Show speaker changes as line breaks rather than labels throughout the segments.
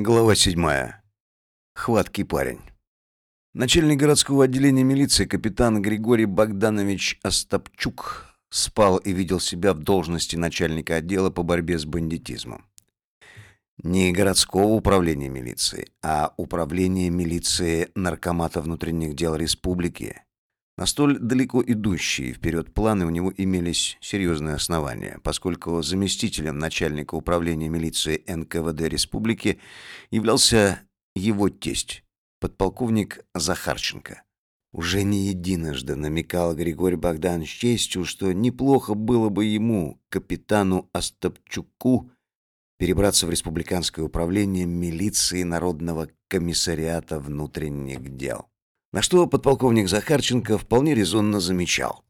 Глава 7. Хваткий парень. Начальник городского отделения милиции капитан Григорий Богданович Остапчук спал и видел себя в должности начальника отдела по борьбе с бандитизмом. Не городского управления милиции, а управления милиции Наркомата внутренних дел республики на столь далеко идущие вперед планы у него имелись серьезные основания, поскольку заместителем начальника управления милиции НКВД республики являлся его тесть, подполковник Захарченко. Уже не единожды намекал Григорий Богданович честью, что неплохо было бы ему, капитану Остапчуку, перебраться в республиканское управление милиции Народного комиссариата внутренних дел. На что подполковник Захарченко вполне резонно замечал.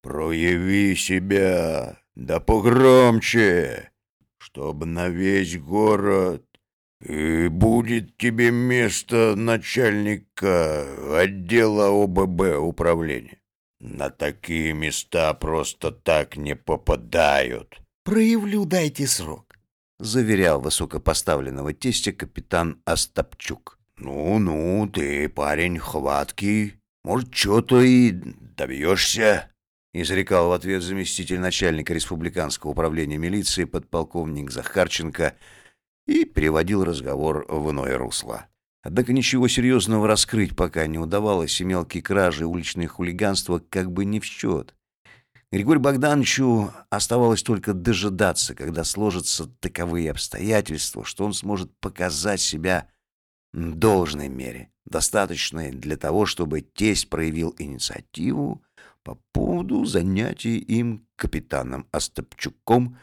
«Прояви себя, да погромче, чтобы на весь город, и будет тебе место начальника отдела ОББ управления. На такие места просто так не попадают».
«Проявлю, дайте срок», — заверял высокопоставленного тестя капитан Остапчук.
«Ну-ну, ты парень хваткий. Может, что-то и добьешься?»
изрекал в ответ заместитель начальника республиканского управления милиции подполковник Захарченко и переводил разговор в иное русло. Однако ничего серьезного раскрыть пока не удавалось, и мелкие кражи и уличное хулиганство как бы не в счет. Григорию Богдановичу оставалось только дожидаться, когда сложатся таковые обстоятельства, что он сможет показать себя должной мере, достаточной для того, чтобы тесть проявил инициативу по поводу занятия им капитаном Остапчуком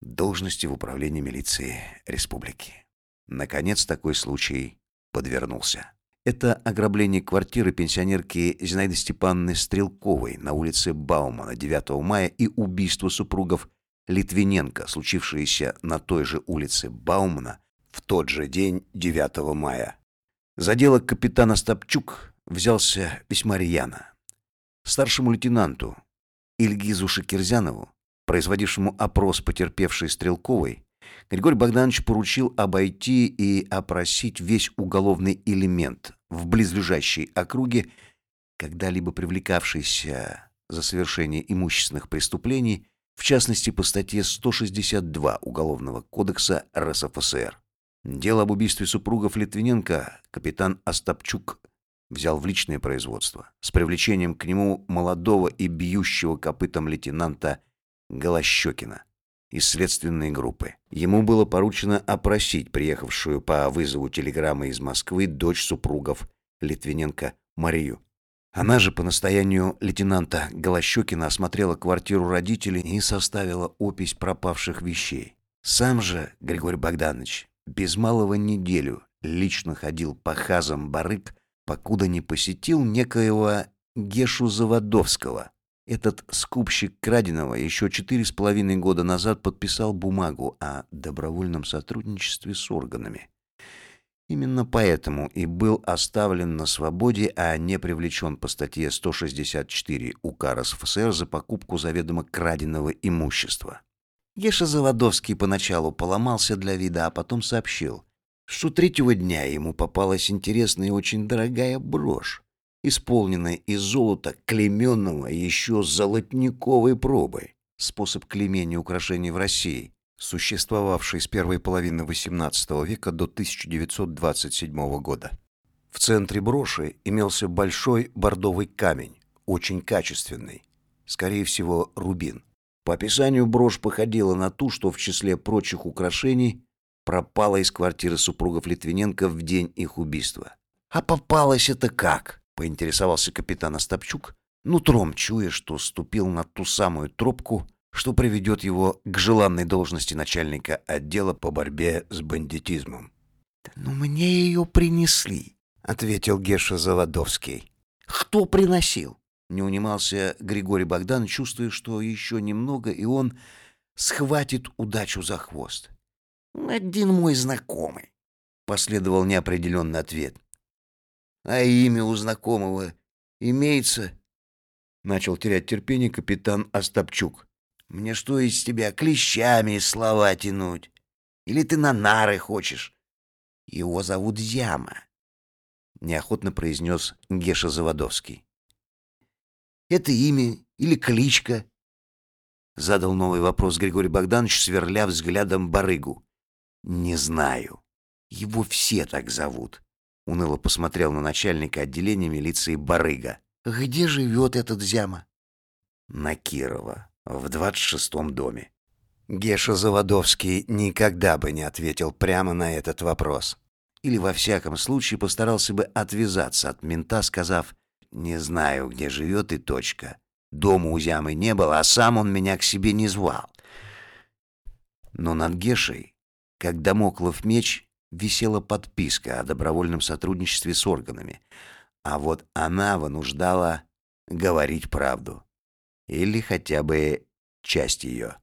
должности в управлении милиции республики. Наконец такой случай подвернулся. Это ограбление квартиры пенсионерки Зинаиды Степановны Стрелковой на улице Баумана 9 мая и убийство супругов Литвиненко, случившееся на той же улице Баумана в тот же день 9 мая. За дело капитана Стопчук взялся весьма рьяно. Старшему лейтенанту Ильгизу Шакирзянову, производившему опрос потерпевшей Стрелковой, Григорий Богданович поручил обойти и опросить весь уголовный элемент в близлежащей округе, когда-либо привлекавшийся за совершение имущественных преступлений, в частности по статье 162 Уголовного кодекса РСФСР. Дело об убийстве супругов Литвиненко капитан Остапчук взял в личное производство с привлечением к нему молодого и бьющего копытом лейтенанта Голощекина из следственной группы. Ему было поручено опросить приехавшую по вызову телеграммы из Москвы дочь супругов Литвиненко Марию. Она же по настоянию лейтенанта Голощекина осмотрела квартиру родителей и составила опись пропавших вещей. Сам же Григорий Богданович без малого неделю лично ходил по хазам барыг, покуда не посетил некоего Гешу Заводовского. Этот скупщик краденого еще четыре с половиной года назад подписал бумагу о добровольном сотрудничестве с органами. Именно поэтому и был оставлен на свободе, а не привлечен по статье 164 УК РСФСР за покупку заведомо краденого имущества. Еша Заводовский поначалу поломался для вида, а потом сообщил, что третьего дня ему попалась интересная и очень дорогая брошь, исполненная из золота, клейменного еще золотниковой пробой. Способ клеймения украшений в России, существовавший с первой половины XVIII века до 1927 года. В центре броши имелся большой бордовый камень, очень качественный, скорее всего, рубин. По описанию брошь походила на ту, что в числе прочих украшений пропала из квартиры супругов Литвиненко в день их убийства. «А попалось это как?» — поинтересовался капитан Остапчук, нутром чуя, что ступил на ту самую тропку, что приведет его к желанной должности начальника отдела по борьбе с бандитизмом.
«Ну, мне ее принесли», — ответил Геша Заводовский.
«Кто приносил?» Не унимался Григорий Богдан, чувствуя, что еще немного, и он схватит удачу за хвост.
«Один мой знакомый», — последовал неопределенный ответ.
«А имя у знакомого имеется?» Начал терять терпение капитан Остапчук. «Мне что из тебя клещами слова тянуть? Или ты на нары хочешь?»
Его зовут Зяма, неохотно произнес Геша Заводовский. Это имя или кличка? Задал новый вопрос Григорий Богданович, сверля взглядом барыгу. Не знаю. Его все так зовут. Уныло посмотрел на начальника отделения милиции барыга. Где живет этот Зяма? На Кирова, в двадцать шестом доме. Геша Заводовский никогда бы не ответил прямо на этот вопрос. Или во всяком случае постарался бы отвязаться от мента, сказав «Не знаю, где живет и точка. Дома у Зямы не было, а сам он меня к себе не звал». Но над Гешей, как домоклов меч, висела подписка о добровольном сотрудничестве с органами, а вот она вынуждала говорить правду. Или хотя бы часть ее.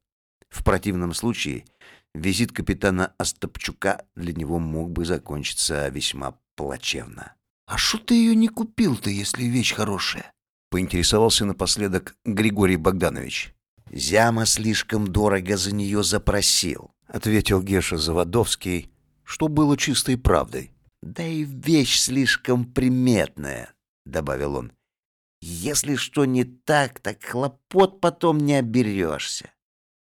В противном случае визит капитана Остапчука для него мог бы закончиться весьма плачевно. «А что ты ее не купил-то, если вещь хорошая?» — поинтересовался напоследок Григорий Богданович. «Зяма слишком дорого за нее запросил», — ответил Геша Заводовский, что было чистой правдой. «Да и вещь слишком приметная», — добавил он. «Если что не так, так хлопот потом не оберешься».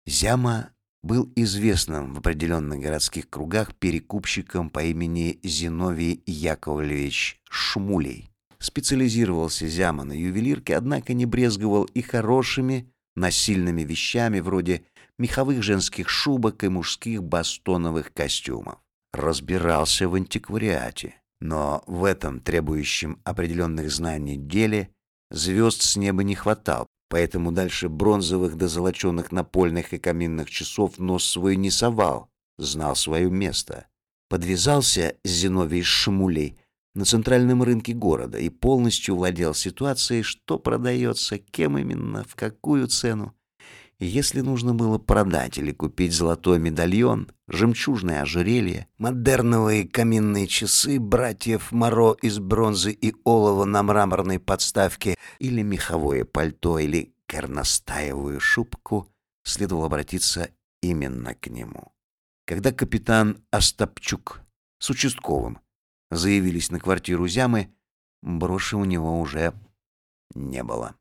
Зяма был известным в определенных городских кругах перекупщиком по имени Зиновий Яковлевич Шмулей. Специализировался Зяма на ювелирке, однако не брезговал и хорошими насильными вещами вроде меховых женских шубок и мужских бастоновых костюмов. Разбирался в антиквариате, но в этом требующем определенных знаний деле звезд с неба не хватал, поэтому дальше бронзовых до золоченных напольных и каминных часов нос свой не совал, знал свое место. Подвязался Зиновий Шмулей на центральном рынке города и полностью владел ситуацией, что продается, кем именно, в какую цену. Если нужно было продать или купить золотой медальон, жемчужное ожерелье, модерновые каминные часы братьев Моро из бронзы и олова на мраморной подставке или меховое пальто или горностаевую шубку, следовало обратиться именно к нему. Когда капитан Остапчук с участковым заявились на квартиру Зямы, броши у него уже не было.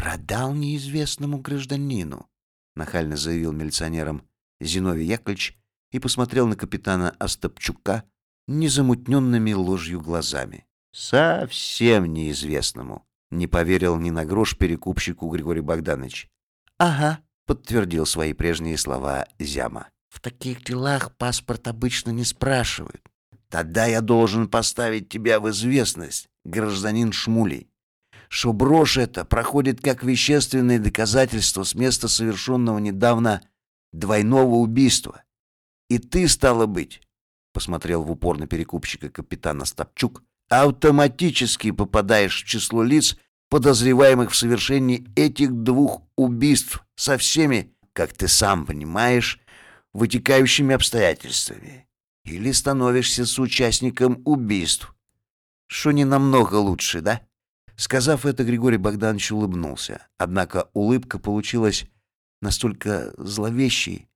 «Продал неизвестному гражданину», — нахально заявил милиционерам Зиновий Яковлевич и посмотрел на капитана Остапчука незамутненными ложью глазами. «Совсем неизвестному», — не поверил ни на грош перекупщику Григорий Богданович. «Ага», — подтвердил свои прежние слова Зяма. «В таких делах паспорт обычно не спрашивают. Тогда я должен поставить тебя в известность, гражданин Шмулей что брошь эта проходит как вещественное доказательство с места совершенного недавно двойного убийства. И ты, стало быть, — посмотрел в упор на перекупщика капитана Стопчук, — автоматически попадаешь в число лиц, подозреваемых в совершении этих двух убийств со всеми, как ты сам понимаешь, вытекающими обстоятельствами. Или становишься соучастником убийств. Что не намного лучше, да? Сказав это, Григорий Богданович улыбнулся. Однако улыбка получилась настолько зловещей,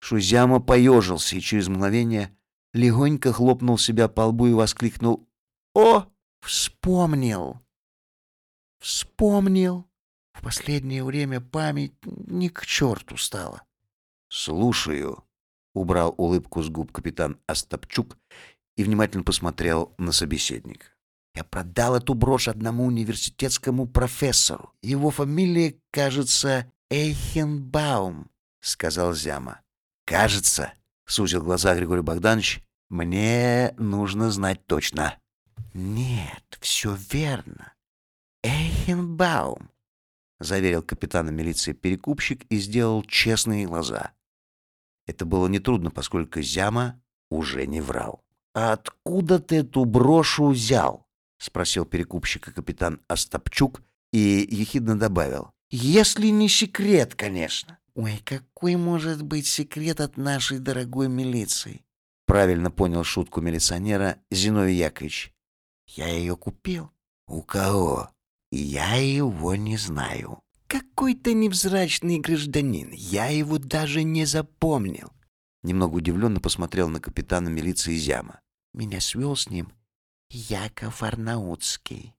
что Зяма поежился и через мгновение легонько хлопнул себя по лбу и воскликнул «О, вспомнил! Вспомнил! В последнее время память не к черту стала». «Слушаю», — убрал улыбку с губ капитан Остапчук и внимательно посмотрел на собеседника. Я продал эту брошь одному университетскому профессору. Его фамилия, кажется, Эйхенбаум, сказал Зяма. Кажется, сузил глаза Григорий Богданович. Мне нужно знать точно. Нет, все верно. Эйхенбаум, заверил капитана милиции перекупщик и сделал честные глаза. Это было нетрудно, поскольку Зяма уже не врал. «А откуда ты эту брошу взял?» — спросил перекупщика капитан Остапчук и ехидно добавил. «Если не секрет, конечно». «Ой, какой может быть секрет от нашей дорогой милиции?» Правильно понял шутку милиционера Зиновий Яковлевич. «Я ее купил». «У кого?» «Я его не знаю». «Какой-то невзрачный гражданин. Я его даже не запомнил». Немного удивленно посмотрел на капитана милиции Зяма. Меня свел с ним Яков Арнаутский.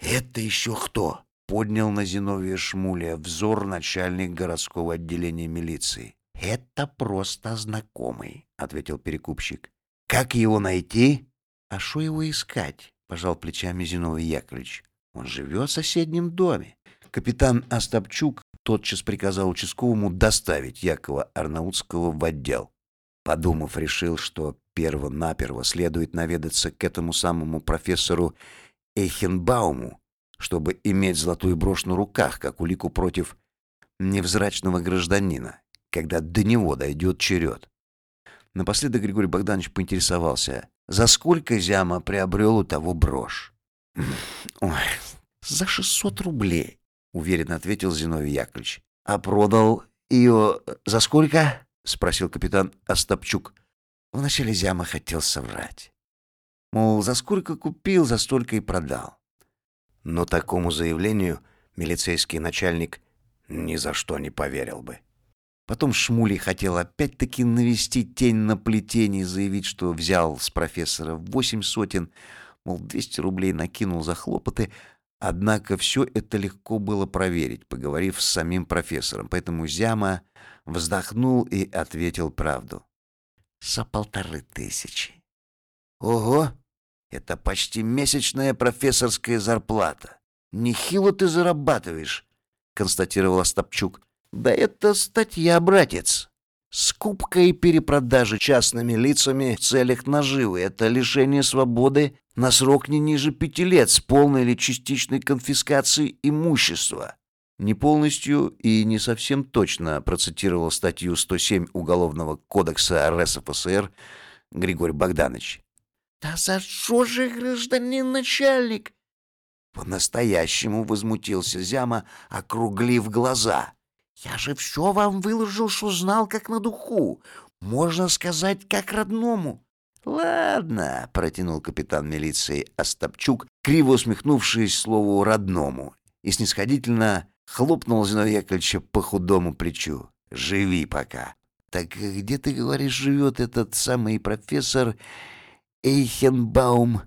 «Это еще кто?»
— поднял на Зиновия Шмуля взор начальник городского отделения милиции.
«Это просто знакомый», — ответил перекупщик.
«Как его найти?»
«А что его искать?» — пожал плечами Зиновий Яковлевич. «Он живет в соседнем доме».
Капитан Остапчук тотчас приказал участковому доставить Якова Арнаутского в отдел. Подумав, решил, что перво-наперво следует наведаться к этому самому профессору Эйхенбауму, чтобы иметь золотую брошь на руках, как улику против невзрачного гражданина, когда до него дойдет черед. Напоследок Григорий Богданович поинтересовался, за сколько Зяма приобрел у того брошь.
«Ой, за шестьсот рублей», — уверенно ответил Зиновий Яковлевич.
«А продал ее за сколько?» — спросил капитан Остапчук.
Вначале Зяма хотел соврать.
Мол, за сколько купил, за столько и продал. Но такому заявлению милицейский начальник ни за что не поверил бы. Потом Шмулей хотел опять-таки навести тень на плетение и заявить, что взял с профессора восемь сотен, мол, 200 рублей накинул за хлопоты, однако все это легко было проверить, поговорив с самим профессором, поэтому Зяма вздохнул и ответил правду.
«За полторы тысячи».
«Ого! Это почти месячная профессорская зарплата. Нехило ты зарабатываешь», — констатировал Остапчук. Да это статья, братец. Скупка и перепродажа частными лицами в целях наживы — это лишение свободы на срок не ниже пяти лет с полной или частичной конфискацией имущества. Не полностью и не совсем точно процитировал статью 107 Уголовного кодекса РСФСР Григорий Богданович.
«Да за что же, гражданин начальник?»
По-настоящему возмутился Зяма, округлив глаза —
я же все вам выложил, что знал, как на духу. Можно сказать, как родному.
Ладно, протянул капитан милиции Остапчук, криво усмехнувшись слову родному, и снисходительно хлопнул Зиновия Яковлевича по худому плечу. Живи пока. Так где ты говоришь живет этот самый профессор Эйхенбаум?